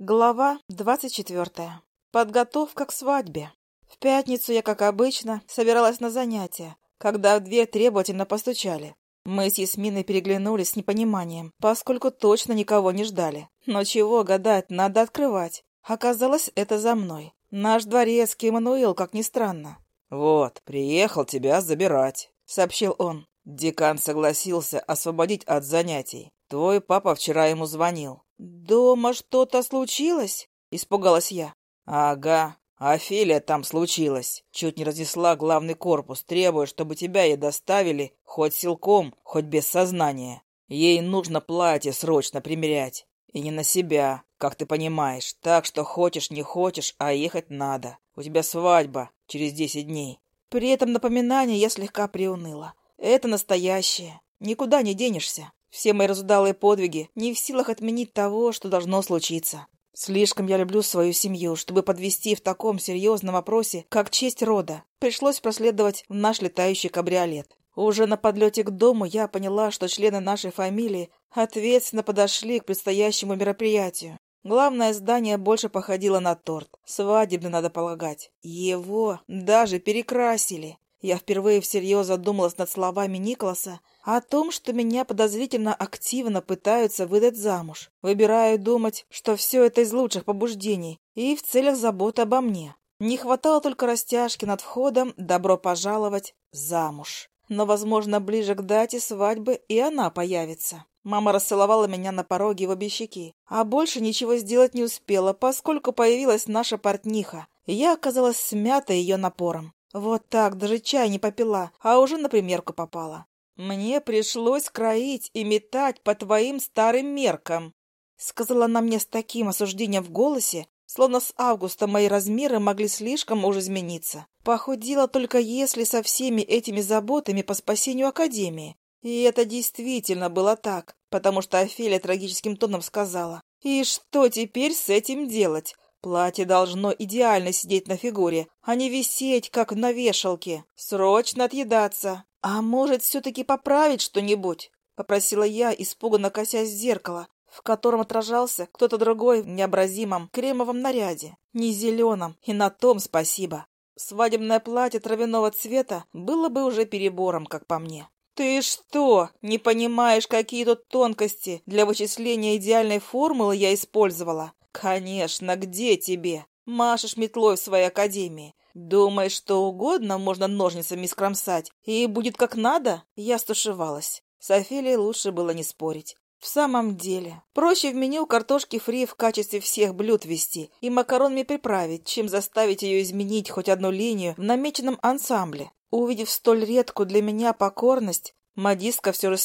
Глава двадцать четвертая. Подготовка к свадьбе. В пятницу я, как обычно, собиралась на занятия, когда в дверь требовательно постучали. Мы с Ясминой переглянулись с непониманием, поскольку точно никого не ждали. Но чего гадать, надо открывать. Оказалось, это за мной. Наш дворецкий Эммануил, как ни странно. «Вот, приехал тебя забирать», — сообщил он. Декан согласился освободить от занятий. Твой папа вчера ему звонил. «Дома что-то случилось?» — испугалась я. «Ага, Офелия там случилось. Чуть не разнесла главный корпус, требуя, чтобы тебя ей доставили хоть силком, хоть без сознания. Ей нужно платье срочно примерять. И не на себя, как ты понимаешь. Так что хочешь, не хочешь, а ехать надо. У тебя свадьба через десять дней». При этом напоминание я слегка приуныла. Это настоящее. Никуда не денешься. Все мои разудалые подвиги не в силах отменить того, что должно случиться. Слишком я люблю свою семью, чтобы подвести в таком серьезном вопросе, как честь рода. Пришлось проследовать в наш летающий кабриолет. Уже на подлете к дому я поняла, что члены нашей фамилии ответственно подошли к предстоящему мероприятию. Главное здание больше походило на торт. Свадебный, надо полагать. Его даже перекрасили. Я впервые всерьез задумалась над словами Николаса о том, что меня подозрительно активно пытаются выдать замуж. Выбираю думать, что все это из лучших побуждений и в целях заботы обо мне. Не хватало только растяжки над входом «Добро пожаловать замуж». Но, возможно, ближе к дате свадьбы и она появится. Мама расцеловала меня на пороге в обе щеки, а больше ничего сделать не успела, поскольку появилась наша портниха, я оказалась смята ее напором. Вот так, даже чай не попила, а уже на примерку попала. Мне пришлось кроить и метать по твоим старым меркам. Сказала она мне с таким осуждением в голосе, словно с августа мои размеры могли слишком уж измениться. Похудела только если со всеми этими заботами по спасению Академии. И это действительно было так, потому что Офелия трагическим тоном сказала. «И что теперь с этим делать? Платье должно идеально сидеть на фигуре, а не висеть, как на вешалке. Срочно отъедаться. А может, все-таки поправить что-нибудь? Попросила я, испуганно косясь в зеркало, в котором отражался кто-то другой в необразимом кремовом наряде. Не зеленом, и на том спасибо. Свадебное платье травяного цвета было бы уже перебором, как по мне. «Ты что, не понимаешь, какие тут тонкости для вычисления идеальной формулы я использовала? «Конечно, где тебе? Машешь метлой в своей академии. Думаешь, что угодно можно ножницами скромсать, и будет как надо?» Я стушевалась. С Офелией лучше было не спорить. В самом деле, проще в меню картошки фри в качестве всех блюд вести и макаронами приправить, чем заставить ее изменить хоть одну линию в намеченном ансамбле. Увидев столь редкую для меня покорность, модистка все же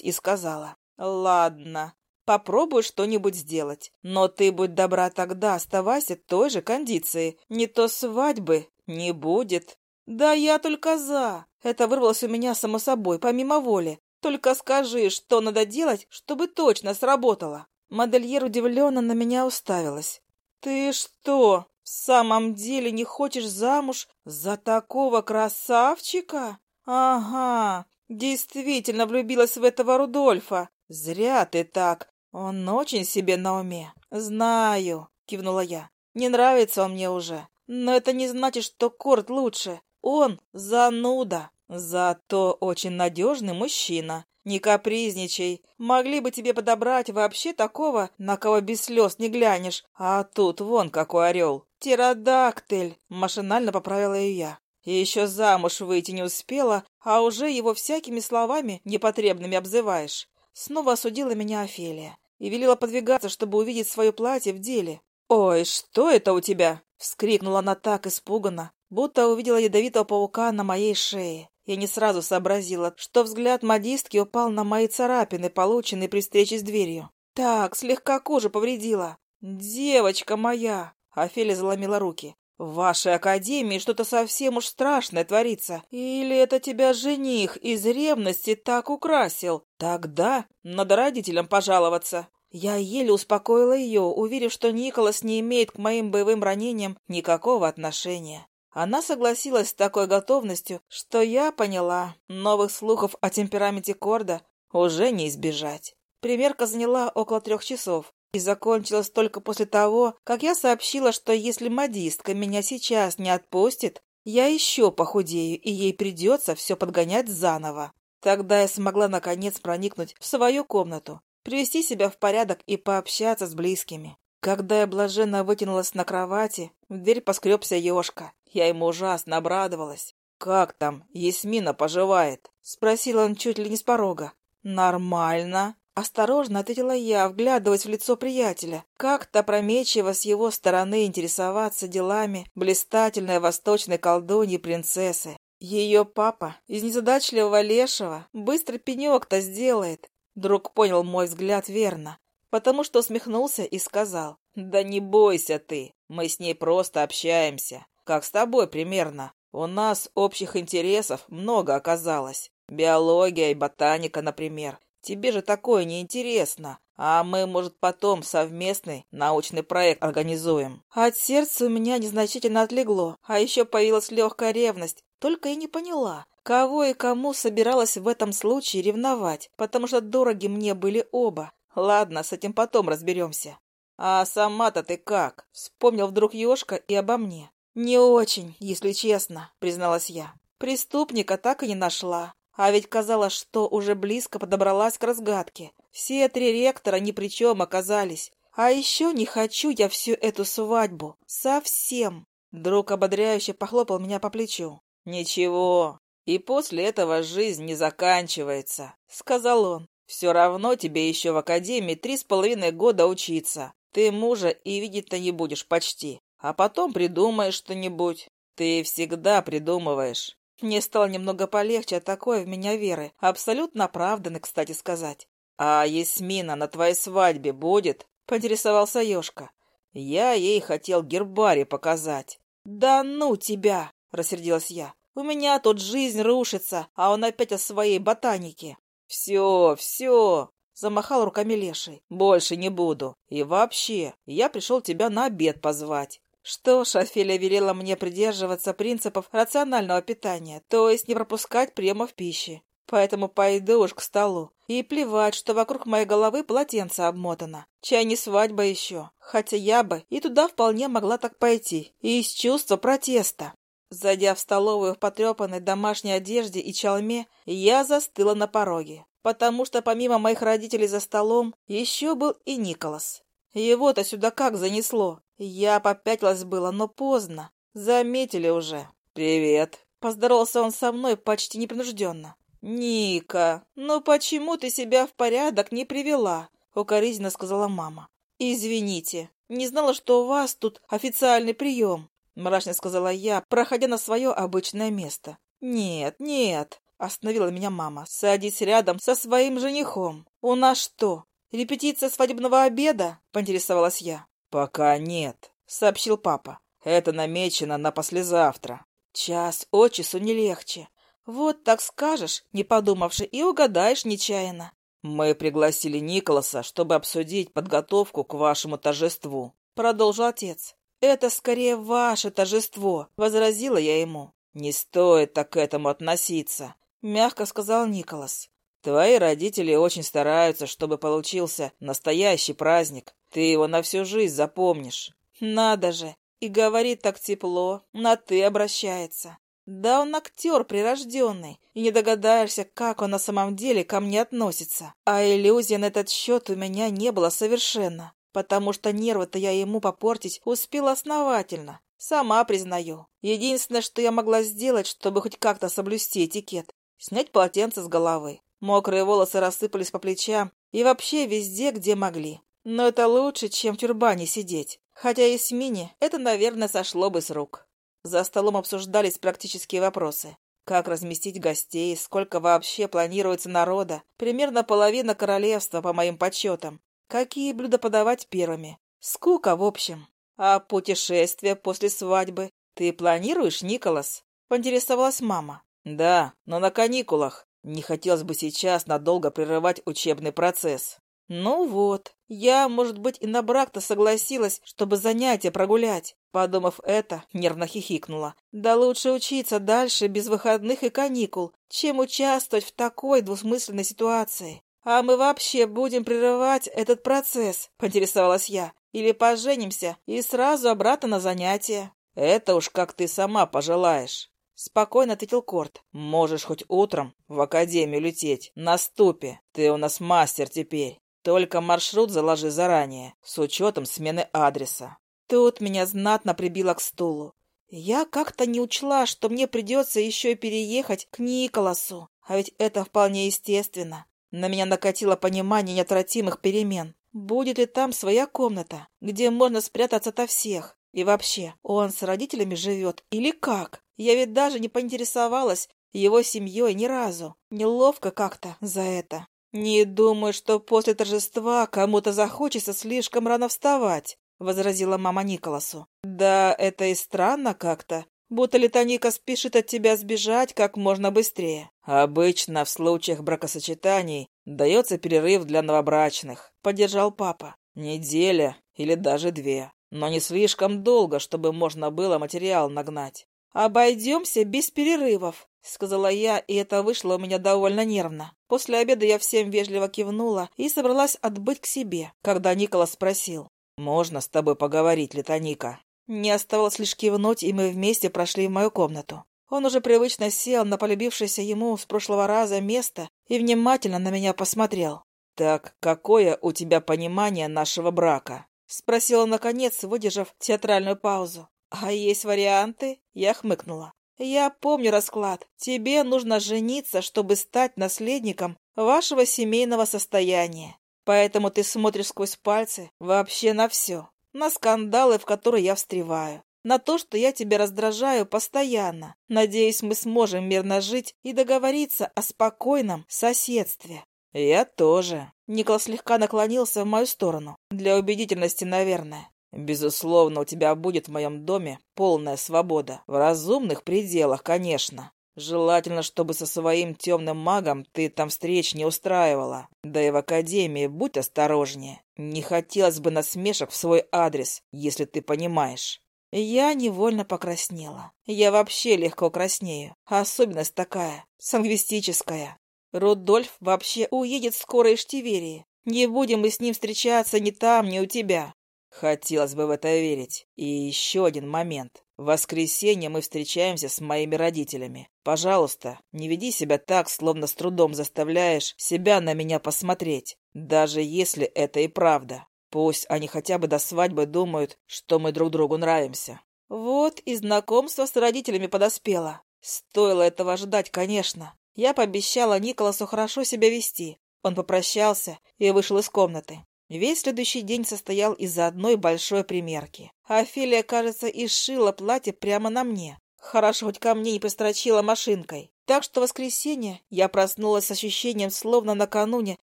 и сказала, «Ладно, Попробую что-нибудь сделать. Но ты будь добра тогда, оставайся той же кондиции. Не то свадьбы не будет. Да я только за. Это вырвалось у меня само собой, помимо воли. Только скажи, что надо делать, чтобы точно сработало. Модельер удивленно на меня уставилась. Ты что, в самом деле не хочешь замуж за такого красавчика? Ага, действительно влюбилась в этого Рудольфа. Зря ты так. «Он очень себе на уме. Знаю», — кивнула я. «Не нравится он мне уже. Но это не значит, что Корт лучше. Он зануда. Зато очень надежный мужчина. Не капризничай. Могли бы тебе подобрать вообще такого, на кого без слез не глянешь. А тут вон какой орел. Птеродактиль!» — машинально поправила ее я. И еще замуж выйти не успела, а уже его всякими словами непотребными обзываешь. Снова осудила меня Офелия и велела подвигаться, чтобы увидеть свое платье в деле. «Ой, что это у тебя?» — вскрикнула она так испуганно, будто увидела ядовитого паука на моей шее. Я не сразу сообразила, что взгляд модистки упал на мои царапины, полученные при встрече с дверью. «Так, слегка кожу повредила. Девочка моя!» — Офелия заломила руки. «В вашей академии что-то совсем уж страшное творится. Или это тебя жених из ревности так украсил? Тогда надо родителям пожаловаться». Я еле успокоила ее, уверив, что Николас не имеет к моим боевым ранениям никакого отношения. Она согласилась с такой готовностью, что я поняла, новых слухов о темпераменте Корда уже не избежать. Примерка заняла около трех часов, И закончилось только после того, как я сообщила, что если модистка меня сейчас не отпустит, я еще похудею, и ей придется все подгонять заново. Тогда я смогла наконец проникнуть в свою комнату, привести себя в порядок и пообщаться с близкими. Когда я блаженно вытянулась на кровати, в дверь поскребся ежка. Я ему ужасно обрадовалась. «Как там Есмина поживает?» — спросил он чуть ли не с порога. «Нормально», — осторожно ответила я, вглядываясь в лицо приятеля. Как-то промечиво с его стороны интересоваться делами блистательной восточной колдуньи принцессы. Ее папа из незадачливого лешего быстро пенек-то сделает. Друг понял мой взгляд верно потому что усмехнулся и сказал, «Да не бойся ты, мы с ней просто общаемся, как с тобой примерно. У нас общих интересов много оказалось. Биология и ботаника, например. Тебе же такое не интересно, а мы, может, потом совместный научный проект организуем. От сердца у меня незначительно отлегло, а еще появилась легкая ревность. Только и не поняла, кого и кому собиралась в этом случае ревновать, потому что дороги мне были оба. Ладно, с этим потом разберемся. А сама-то ты как? Вспомнил вдруг Ёшка и обо мне. Не очень, если честно, призналась я. Преступника так и не нашла. А ведь казалось, что уже близко подобралась к разгадке. Все три ректора ни при чем оказались. А еще не хочу я всю эту свадьбу. Совсем. Друг ободряюще похлопал меня по плечу. «Ничего, и после этого жизнь не заканчивается», — сказал он. Все равно тебе еще в академии три с половиной года учиться. Ты мужа и видеть-то не будешь почти. А потом придумаешь что-нибудь. Ты всегда придумываешь. Мне стало немного полегче от такой в меня веры. Абсолютно оправданно, кстати сказать. «А Ясмина на твоей свадьбе будет?» — поинтересовался Ёшка. «Я ей хотел гербарий показать». «Да ну тебя!» — рассердилась я. «У меня тут жизнь рушится, а он опять о своей ботанике». «Все, все!» — замахал руками леший. «Больше не буду. И вообще, я пришел тебя на обед позвать». Что ж, Офелия велела мне придерживаться принципов рационального питания, то есть не пропускать приемов пищи. Поэтому пойду уж к столу. И плевать, что вокруг моей головы полотенце обмотано. Чай не свадьба еще. Хотя я бы и туда вполне могла так пойти. И из чувства протеста. Зайдя в столовую в потрепанной домашней одежде и чалме, я застыла на пороге, потому что помимо моих родителей за столом еще был и Николас. Его-то сюда как занесло? Я попятилась было, но поздно. Заметили уже. «Привет!» Поздоровался он со мной почти непринужденно. «Ника, ну почему ты себя в порядок не привела?» Укоризненно сказала мама. «Извините, не знала, что у вас тут официальный прием. Мрачно сказала я, проходя на свое обычное место. «Нет, нет», — остановила меня мама. «Садись рядом со своим женихом. У нас что, репетиция свадебного обеда?» — поинтересовалась я. «Пока нет», — сообщил папа. «Это намечено на послезавтра». «Час от часу не легче. Вот так скажешь, не подумавши, и угадаешь нечаянно». «Мы пригласили Николаса, чтобы обсудить подготовку к вашему торжеству», — продолжил отец. «Это скорее ваше торжество», — возразила я ему. «Не стоит так к этому относиться», — мягко сказал Николас. «Твои родители очень стараются, чтобы получился настоящий праздник. Ты его на всю жизнь запомнишь». «Надо же! И говорит так тепло, на «ты» обращается. Да он актер прирожденный, и не догадаешься, как он на самом деле ко мне относится. А иллюзий на этот счет у меня не было совершенно потому что нервы-то я ему попортить успела основательно. Сама признаю. Единственное, что я могла сделать, чтобы хоть как-то соблюсти этикет, снять полотенце с головы. Мокрые волосы рассыпались по плечам и вообще везде, где могли. Но это лучше, чем в тюрбане сидеть. Хотя и с мини это, наверное, сошло бы с рук. За столом обсуждались практические вопросы. Как разместить гостей, сколько вообще планируется народа. Примерно половина королевства, по моим подсчетам. Какие блюда подавать первыми? Скука, в общем. А путешествие после свадьбы ты планируешь, Николас? Поинтересовалась мама. Да, но на каникулах. Не хотелось бы сейчас надолго прерывать учебный процесс. Ну вот, я, может быть, и на брак-то согласилась, чтобы занятия прогулять. Подумав это, нервно хихикнула. Да лучше учиться дальше без выходных и каникул, чем участвовать в такой двусмысленной ситуации. «А мы вообще будем прерывать этот процесс?» — поинтересовалась я. «Или поженимся и сразу обратно на занятия?» «Это уж как ты сама пожелаешь», — спокойно ответил Корт. «Можешь хоть утром в академию лететь, на ступе. Ты у нас мастер теперь. Только маршрут заложи заранее, с учетом смены адреса». Тут меня знатно прибило к стулу. Я как-то не учла, что мне придется еще и переехать к Николасу. А ведь это вполне естественно. На меня накатило понимание неотвратимых перемен. Будет ли там своя комната, где можно спрятаться ото всех? И вообще, он с родителями живет или как? Я ведь даже не поинтересовалась его семьей ни разу. Неловко как-то за это. Не думаю, что после торжества кому-то захочется слишком рано вставать, возразила мама Николасу. Да, это и странно как-то будто Литоника спешит от тебя сбежать как можно быстрее. Обычно в случаях бракосочетаний дается перерыв для новобрачных, поддержал папа. Неделя или даже две. Но не слишком долго, чтобы можно было материал нагнать. «Обойдемся без перерывов», — сказала я, и это вышло у меня довольно нервно. После обеда я всем вежливо кивнула и собралась отбыть к себе, когда Николас спросил. «Можно с тобой поговорить, Литоника?» Не оставалось лишь кивнуть, и мы вместе прошли в мою комнату. Он уже привычно сел на полюбившееся ему с прошлого раза место и внимательно на меня посмотрел. «Так какое у тебя понимание нашего брака?» — спросил он, наконец, выдержав театральную паузу. «А есть варианты?» — я хмыкнула. «Я помню расклад. Тебе нужно жениться, чтобы стать наследником вашего семейного состояния. Поэтому ты смотришь сквозь пальцы вообще на все на скандалы, в которые я встреваю, на то, что я тебя раздражаю постоянно. Надеюсь, мы сможем мирно жить и договориться о спокойном соседстве. Я тоже. Никол слегка наклонился в мою сторону. Для убедительности, наверное. Безусловно, у тебя будет в моем доме полная свобода. В разумных пределах, конечно. Желательно, чтобы со своим темным магом ты там встреч не устраивала. Да и в академии будь осторожнее. Не хотелось бы насмешек в свой адрес, если ты понимаешь. Я невольно покраснела. Я вообще легко краснею. Особенность такая, сангвистическая. Рудольф вообще уедет скоро из Штиверии. Не будем мы с ним встречаться ни там, ни у тебя. Хотелось бы в это верить. И еще один момент. В воскресенье мы встречаемся с моими родителями. Пожалуйста, не веди себя так, словно с трудом заставляешь себя на меня посмотреть, даже если это и правда. Пусть они хотя бы до свадьбы думают, что мы друг другу нравимся. Вот и знакомство с родителями подоспело. Стоило этого ждать, конечно. Я пообещала Николасу хорошо себя вести. Он попрощался и вышел из комнаты. Весь следующий день состоял из одной большой примерки. Офелия, кажется, и сшила платье прямо на мне. Хорошо, хоть ко мне не построчила машинкой. Так что в воскресенье я проснулась с ощущением, словно накануне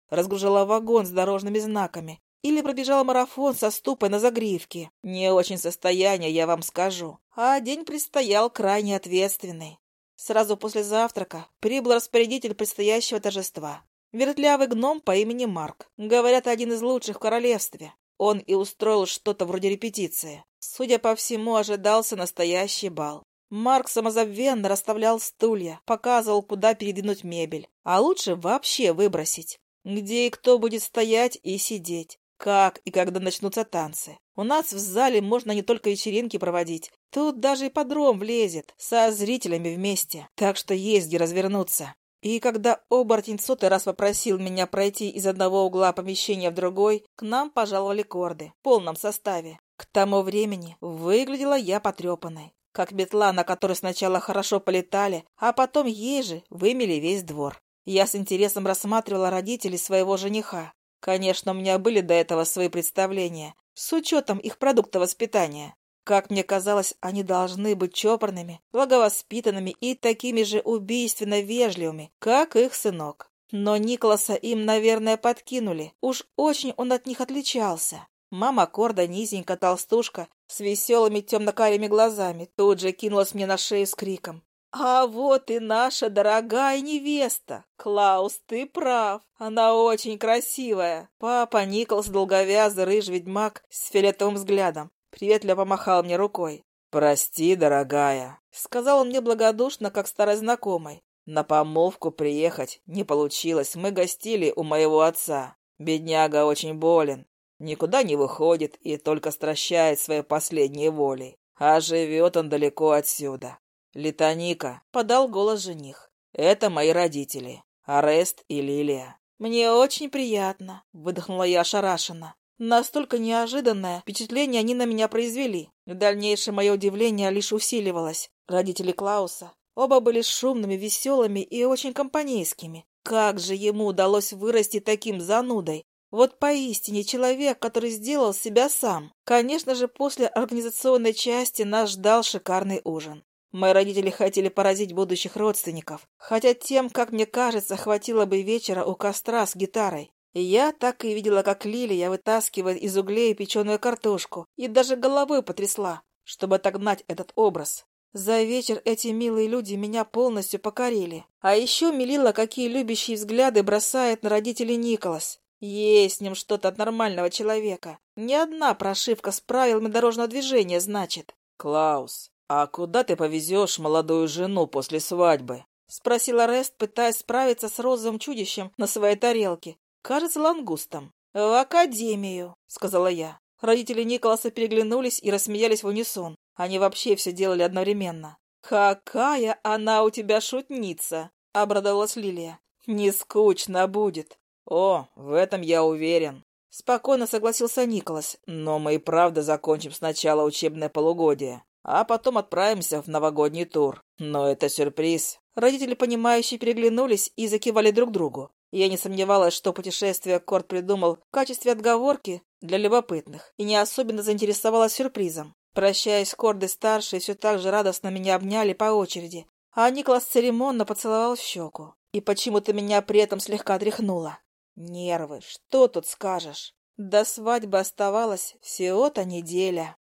разгружала вагон с дорожными знаками или пробежала марафон со ступой на загривке. Не очень состояние, я вам скажу. А день предстоял крайне ответственный. Сразу после завтрака прибыл распорядитель предстоящего торжества. Вертлявый гном по имени Марк. Говорят, один из лучших в королевстве. Он и устроил что-то вроде репетиции. Судя по всему, ожидался настоящий бал. Марк самозабвенно расставлял стулья, показывал, куда передвинуть мебель. А лучше вообще выбросить. Где и кто будет стоять и сидеть. Как и когда начнутся танцы. У нас в зале можно не только вечеринки проводить. Тут даже и подром влезет. Со зрителями вместе. Так что есть где развернуться. И когда оборотень сотый раз попросил меня пройти из одного угла помещения в другой, к нам пожаловали корды в полном составе. К тому времени выглядела я потрепанной, как метла, на которой сначала хорошо полетали, а потом ей же вымели весь двор. Я с интересом рассматривала родителей своего жениха. Конечно, у меня были до этого свои представления, с учетом их продукта воспитания. Как мне казалось, они должны быть чопорными, благовоспитанными и такими же убийственно вежливыми, как их сынок. Но Николаса им, наверное, подкинули. Уж очень он от них отличался. Мама Корда, низенькая толстушка, с веселыми темно-карими глазами, тут же кинулась мне на шею с криком. «А вот и наша дорогая невеста! Клаус, ты прав, она очень красивая!» Папа Николас, долговязый рыжий ведьмак с фиолетовым взглядом, приветливо помахал мне рукой. «Прости, дорогая», — сказал он мне благодушно, как старый знакомый. На помолвку приехать не получилось. Мы гостили у моего отца. Бедняга очень болен. Никуда не выходит и только стращает своей последней волей. А живет он далеко отсюда. Литоника, — подал голос жених. Это мои родители, Арест и Лилия. Мне очень приятно, — выдохнула я ошарашенно. Настолько неожиданное впечатление они на меня произвели. Дальнейшее мое удивление лишь усиливалось. Родители Клауса оба были шумными, веселыми и очень компанейскими. Как же ему удалось вырасти таким занудой? Вот поистине человек, который сделал себя сам. Конечно же, после организационной части нас ждал шикарный ужин. Мои родители хотели поразить будущих родственников, хотя тем, как мне кажется, хватило бы вечера у костра с гитарой. Я так и видела, как Лилия вытаскивает из углей печеную картошку и даже головой потрясла, чтобы отогнать этот образ. За вечер эти милые люди меня полностью покорили. А еще милила, какие любящие взгляды бросает на родителей Николас. Есть с ним что-то от нормального человека. Ни одна прошивка с правилами дорожного движения, значит. «Клаус, а куда ты повезешь молодую жену после свадьбы?» — спросила Рест, пытаясь справиться с розовым чудищем на своей тарелке, Кажется, лангустом. «В академию», — сказала я. Родители Николаса переглянулись и рассмеялись в унисон. Они вообще все делали одновременно. «Какая она у тебя шутница!» — обрадовалась Лилия. «Не скучно будет». «О, в этом я уверен», — спокойно согласился Николас. «Но мы и правда закончим сначала учебное полугодие, а потом отправимся в новогодний тур. Но это сюрприз». Родители, понимающие, переглянулись и закивали друг другу. Я не сомневалась, что путешествие Корт придумал в качестве отговорки для любопытных и не особенно заинтересовалась сюрпризом. Прощаясь, Корды старшие все так же радостно меня обняли по очереди, а Николас церемонно поцеловал в щеку. И почему-то меня при этом слегка тряхнуло. Нервы, что тут скажешь? До свадьбы оставалась всего-то неделя.